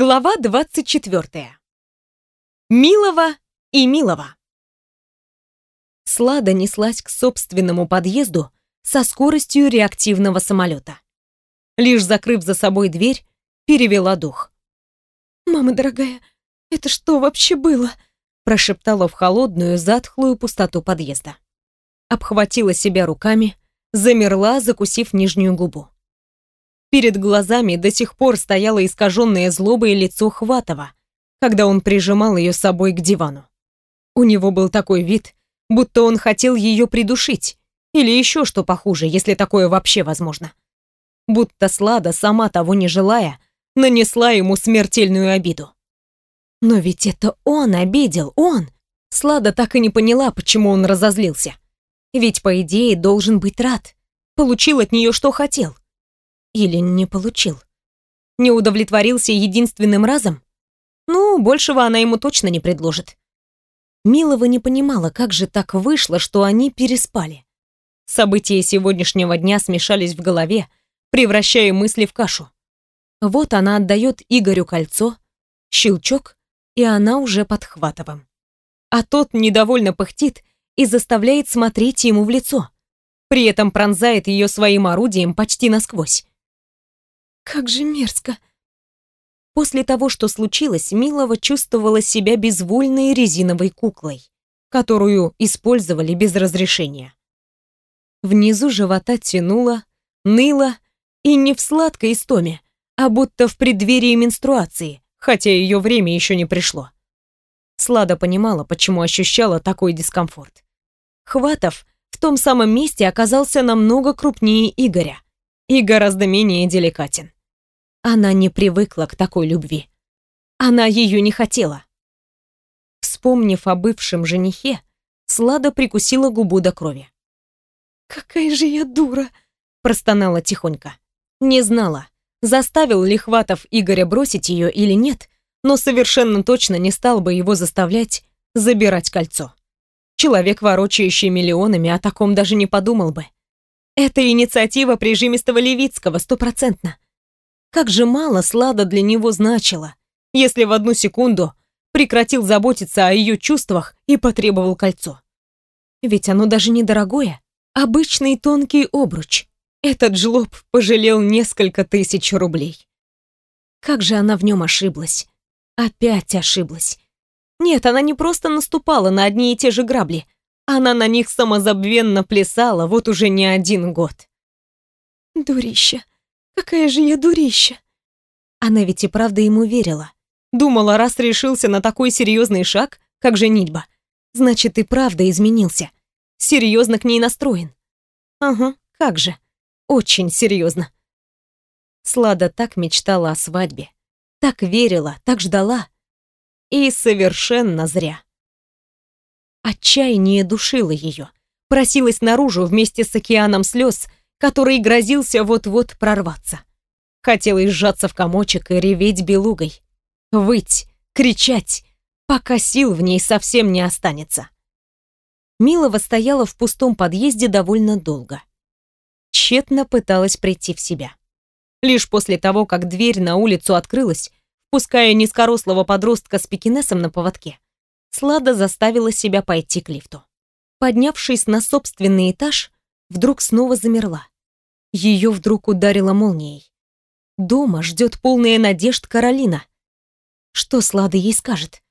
Глава 24. Милова и Милова. Слада неслась к собственному подъезду со скоростью реактивного самолета. Лишь закрыв за собой дверь, перевела дух. «Мама дорогая, это что вообще было?» прошептала в холодную, затхлую пустоту подъезда. Обхватила себя руками, замерла, закусив нижнюю губу. Перед глазами до сих пор стояло искаженное злобой лицо Хватова, когда он прижимал ее с собой к дивану. У него был такой вид, будто он хотел ее придушить, или еще что похуже, если такое вообще возможно. Будто Слада, сама того не желая, нанесла ему смертельную обиду. Но ведь это он обидел, он! Слада так и не поняла, почему он разозлился. Ведь, по идее, должен быть рад. Получил от нее, что хотел. Или не получил? Не удовлетворился единственным разом? Ну, большего она ему точно не предложит. Милова не понимала, как же так вышло, что они переспали. События сегодняшнего дня смешались в голове, превращая мысли в кашу. Вот она отдает Игорю кольцо, щелчок, и она уже под Хватовым. А тот недовольно пыхтит и заставляет смотреть ему в лицо. При этом пронзает ее своим орудием почти насквозь. Как же мерзко. После того, что случилось, Милова чувствовала себя безвольной резиновой куклой, которую использовали без разрешения. Внизу живота тянуло, ныло, и не в сладкой истоме, а будто в преддверии менструации, хотя ее время еще не пришло. Слада понимала, почему ощущала такой дискомфорт. Хватов в том самом месте оказался намного крупнее Игоря и гораздо менее деликатен. Она не привыкла к такой любви. Она ее не хотела. Вспомнив о бывшем женихе, Слада прикусила губу до крови. «Какая же я дура!» – простонала тихонько. Не знала, заставил ли Хватов Игоря бросить ее или нет, но совершенно точно не стал бы его заставлять забирать кольцо. Человек, ворочающий миллионами, о таком даже не подумал бы. Это инициатива прижимистого Левицкого, стопроцентно. Как же мало Слада для него значила, если в одну секунду прекратил заботиться о ее чувствах и потребовал кольцо. Ведь оно даже недорогое, обычный тонкий обруч. Этот жлоб пожалел несколько тысяч рублей. Как же она в нем ошиблась. Опять ошиблась. Нет, она не просто наступала на одни и те же грабли. Она на них самозабвенно плясала вот уже не один год. Дурища. Какая же я дурища. Она ведь и правда ему верила. Думала, раз решился на такой серьезный шаг, как женитьба, значит и правда изменился. Серьезно к ней настроен. Ага, как же. Очень серьезно. Слада так мечтала о свадьбе. Так верила, так ждала. И совершенно зря. Отчаяние душило ее. Просилось наружу вместе с океаном слез, который грозился вот-вот прорваться. Хотелось сжаться в комочек и реветь белугой. Выть, кричать, пока сил в ней совсем не останется. Милова стояла в пустом подъезде довольно долго. Тщетно пыталась прийти в себя. Лишь после того, как дверь на улицу открылась, пуская низкорослого подростка с пекинесом на поводке, Слада заставила себя пойти к лифту. Поднявшись на собственный этаж, вдруг снова замерла. Ее вдруг ударило молнией. Дома ждет полная надежд Каролина. Что Слада ей скажет?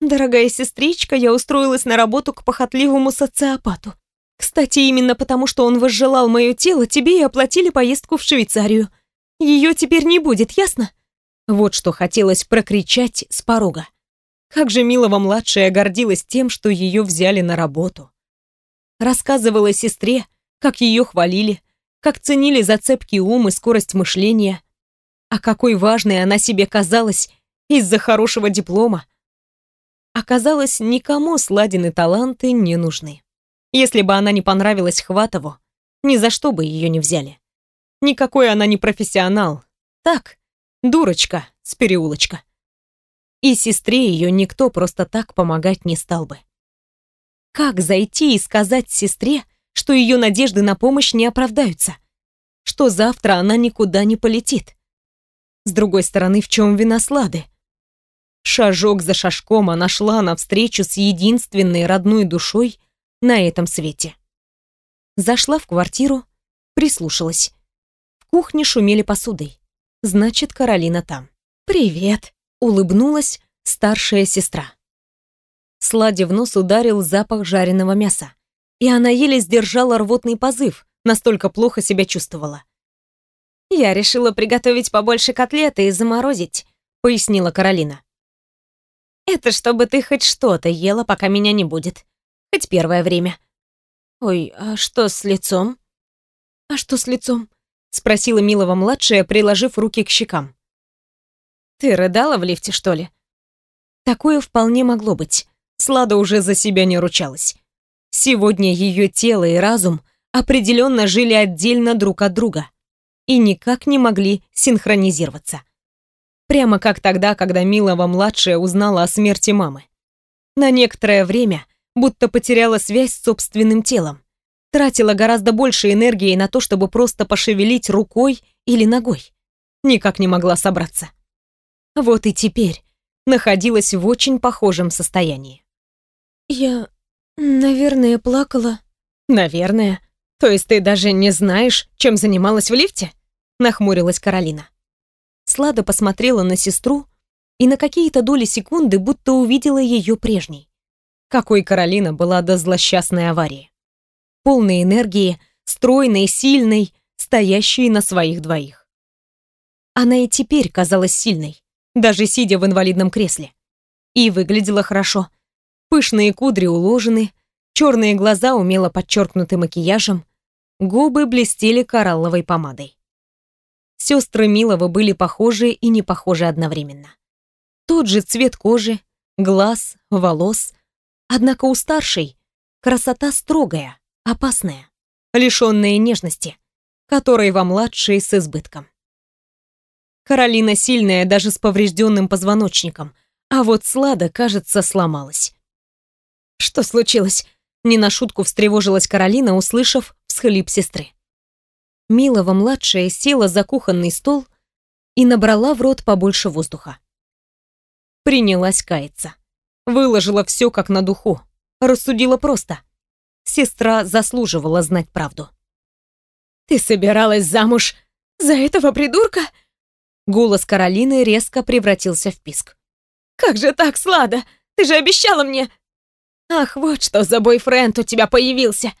«Дорогая сестричка, я устроилась на работу к похотливому социопату. Кстати, именно потому, что он возжелал мое тело, тебе и оплатили поездку в Швейцарию. Ее теперь не будет, ясно?» Вот что хотелось прокричать с порога. Как же Милова-младшая гордилась тем, что ее взяли на работу. Рассказывала сестре, как ее хвалили, как ценили за цепкий ум и скорость мышления. А какой важной она себе казалась из-за хорошего диплома. Оказалось, никому Сладины таланты не нужны. Если бы она не понравилась Хватову, ни за что бы ее не взяли. Никакой она не профессионал. Так, дурочка с переулочка. И сестре ее никто просто так помогать не стал бы. Как зайти и сказать сестре, что ее надежды на помощь не оправдаются? Что завтра она никуда не полетит? С другой стороны, в чем вина Слады? Шажок за шажком она шла навстречу с единственной родной душой на этом свете. Зашла в квартиру, прислушалась. В кухне шумели посудой. Значит, Каролина там. «Привет!» — улыбнулась старшая сестра. Сладе в нос ударил запах жареного мяса, и она еле сдержала рвотный позыв, настолько плохо себя чувствовала. «Я решила приготовить побольше котлеты и заморозить», — пояснила Каролина. «Это чтобы ты хоть что-то ела, пока меня не будет. Хоть первое время». «Ой, а что с лицом?» «А что с лицом?» — спросила Милова-младшая, приложив руки к щекам. «Ты рыдала в лифте, что ли?» Такое вполне могло быть. Слада уже за себя не ручалась. Сегодня ее тело и разум определенно жили отдельно друг от друга и никак не могли синхронизироваться. Прямо как тогда, когда Милова-младшая узнала о смерти мамы. На некоторое время будто потеряла связь с собственным телом, тратила гораздо больше энергии на то, чтобы просто пошевелить рукой или ногой. Никак не могла собраться. Вот и теперь находилась в очень похожем состоянии. «Я, наверное, плакала». «Наверное. То есть ты даже не знаешь, чем занималась в лифте?» Нахмурилась Каролина. Слада посмотрела на сестру и на какие-то доли секунды будто увидела ее прежней. Какой Каролина была до злосчастной аварии. Полной энергии, стройной, сильной, стоящей на своих двоих. Она и теперь казалась сильной, даже сидя в инвалидном кресле. И выглядела хорошо. Пышные кудри уложены, черные глаза умело подчеркнуты макияжем, губы блестели коралловой помадой. Сестры Милова были похожи и не похожи одновременно. Тот же цвет кожи, глаз, волос. Однако у старшей красота строгая, опасная, лишенная нежности, которой во младшей с избытком. Каролина сильная даже с поврежденным позвоночником, а вот Слада, кажется, сломалась. Что случилось? Не на шутку встревожилась Каролина, услышав всхлип сестры. Милова-младшая села за кухонный стол и набрала в рот побольше воздуха. Принялась каяться. Выложила все как на духу. Рассудила просто. Сестра заслуживала знать правду. «Ты собиралась замуж за этого придурка?» Голос Каролины резко превратился в писк. «Как же так, Слада? Ты же обещала мне...» «Ах, вот что за бойфренд у тебя появился!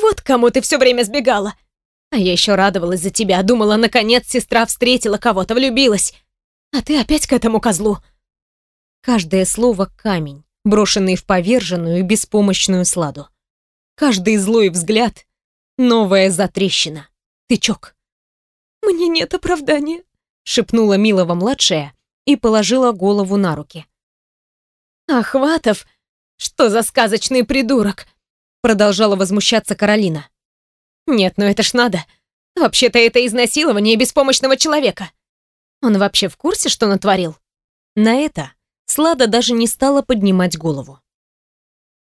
Вот кому ты все время сбегала! А я еще радовалась за тебя, думала, наконец сестра встретила кого-то, влюбилась! А ты опять к этому козлу!» Каждое слово — камень, брошенный в поверженную и беспомощную Сладу. Каждый злой взгляд — новая затрещина, тычок. «Мне нет оправдания», шепнула Милова-младшая и положила голову на руки. «Ахватов, что за сказочный придурок!» продолжала возмущаться Каролина. «Нет, ну это ж надо. Вообще-то это изнасилование беспомощного человека. Он вообще в курсе, что натворил?» На это Слада даже не стала поднимать голову.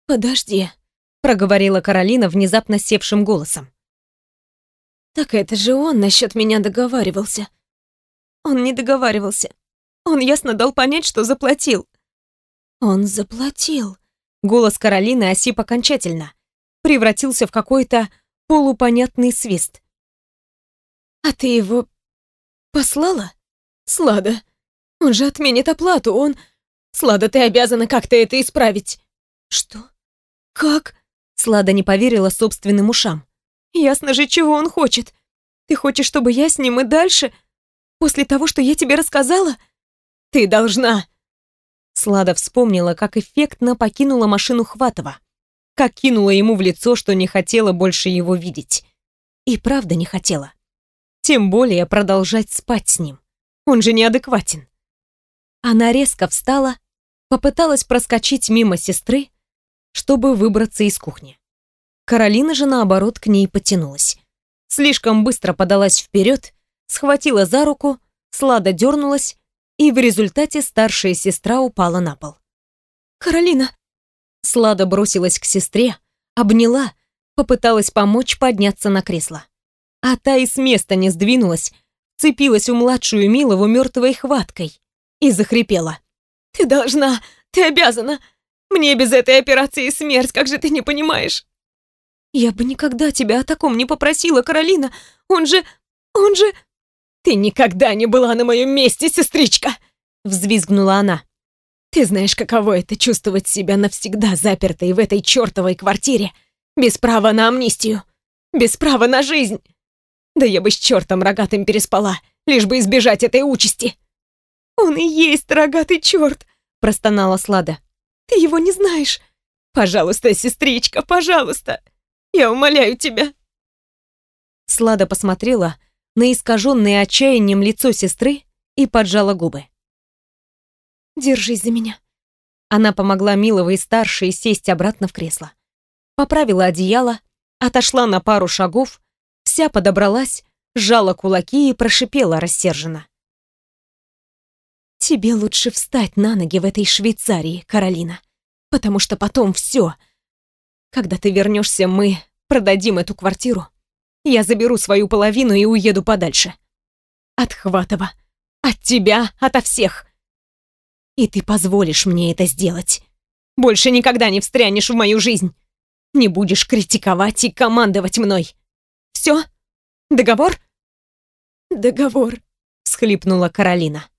«Подожди», — проговорила Каролина внезапно севшим голосом. «Так это же он насчет меня договаривался. Он не договаривался. Он ясно дал понять, что заплатил. Он заплатил. Голос Каролины осип окончательно. Превратился в какой-то полупонятный свист. А ты его послала? Слада. Он же отменит оплату, он... Слада, ты обязана как-то это исправить. Что? Как? Слада не поверила собственным ушам. Ясно же, чего он хочет. Ты хочешь, чтобы я с ним и дальше... После того, что я тебе рассказала? Ты должна!» Слада вспомнила, как эффектно покинула машину Хватова, как кинула ему в лицо, что не хотела больше его видеть. И правда не хотела. Тем более продолжать спать с ним. Он же неадекватен. Она резко встала, попыталась проскочить мимо сестры, чтобы выбраться из кухни. Каролина же, наоборот, к ней потянулась. Слишком быстро подалась вперед схватила за руку, Слада дернулась, и в результате старшая сестра упала на пол. «Каролина!» Слада бросилась к сестре, обняла, попыталась помочь подняться на кресло. А та и с места не сдвинулась, вцепилась у младшую Милову мертвой хваткой и захрипела. «Ты должна, ты обязана. Мне без этой операции смерть, как же ты не понимаешь?» «Я бы никогда тебя о таком не попросила, Каролина. Он же... он же...» «Ты никогда не была на моем месте, сестричка!» Взвизгнула она. «Ты знаешь, каково это чувствовать себя навсегда запертой в этой чертовой квартире, без права на амнистию, без права на жизнь. Да я бы с чертом рогатым переспала, лишь бы избежать этой участи». «Он и есть рогатый черт!» — простонала Слада. «Ты его не знаешь. Пожалуйста, сестричка, пожалуйста. Я умоляю тебя». Слада посмотрела на искаженное отчаянием лицо сестры и поджала губы. «Держись за меня». Она помогла Миловой старшей сесть обратно в кресло. Поправила одеяло, отошла на пару шагов, вся подобралась, сжала кулаки и прошипела рассерженно. «Тебе лучше встать на ноги в этой Швейцарии, Каролина, потому что потом все. Когда ты вернешься, мы продадим эту квартиру. Я заберу свою половину и уеду подальше. От Хватова, от тебя, ото всех. И ты позволишь мне это сделать. Больше никогда не встрянешь в мою жизнь. Не будешь критиковать и командовать мной. Все? Договор? Договор, всхлипнула Каролина.